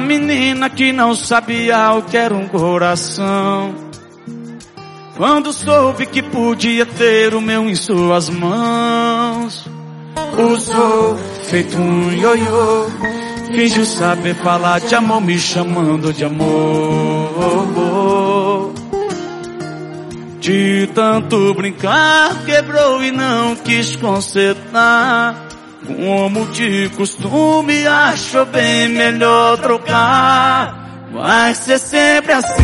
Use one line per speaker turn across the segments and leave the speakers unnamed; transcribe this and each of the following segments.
menina que não sabia o que era um coração. Quando soube que podia ter o meu em suas mãos, usou feito um ioiô, fingiu saber falar de amor, me chamando de amor. De tanto brincar, quebrou e não quis consertar. Como de costume, achou bem melhor trocar. Vai ser sempre assim.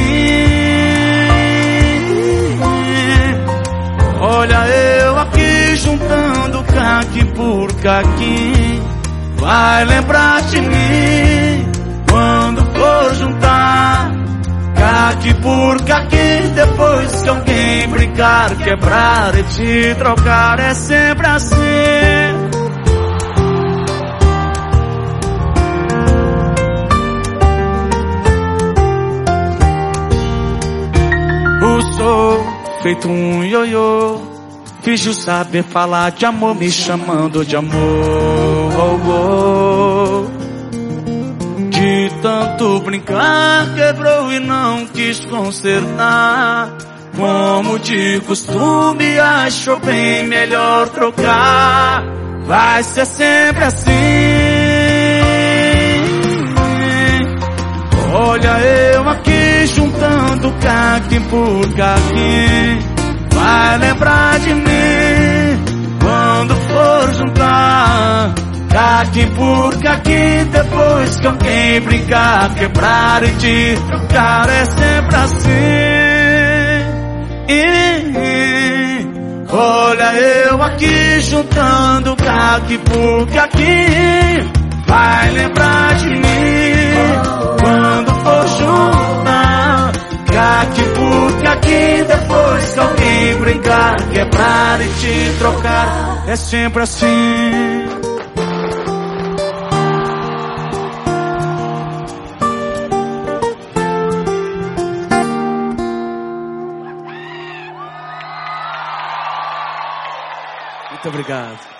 Olha eu aqui juntando caqui por caqui. Vai lembrar de mim quando for juntar caqui por caqui. Depois que alguém brincar, quebrar e te trocar, é sempre assim. Feito um ioiô. Fingiu saber falar de amor, me chamando de amor. Oh, oh. De tanto brincar, quebrou e não quis consertar. Como de costume, achou bem melhor trocar. Vai ser sempre assim. Olha caqui por caqui. Vai lembrar de mim quando for juntar caqui por caqui. Depois que alguém brincar, quebrar e te trocar é sempre assim. Olha eu aqui juntando caqui por caqui. Vai lembrar de mim quando for juntar caqui por caqui. Depois que alguém brincar, quebrar e te trocar, é sempre assim. Muito obrigado.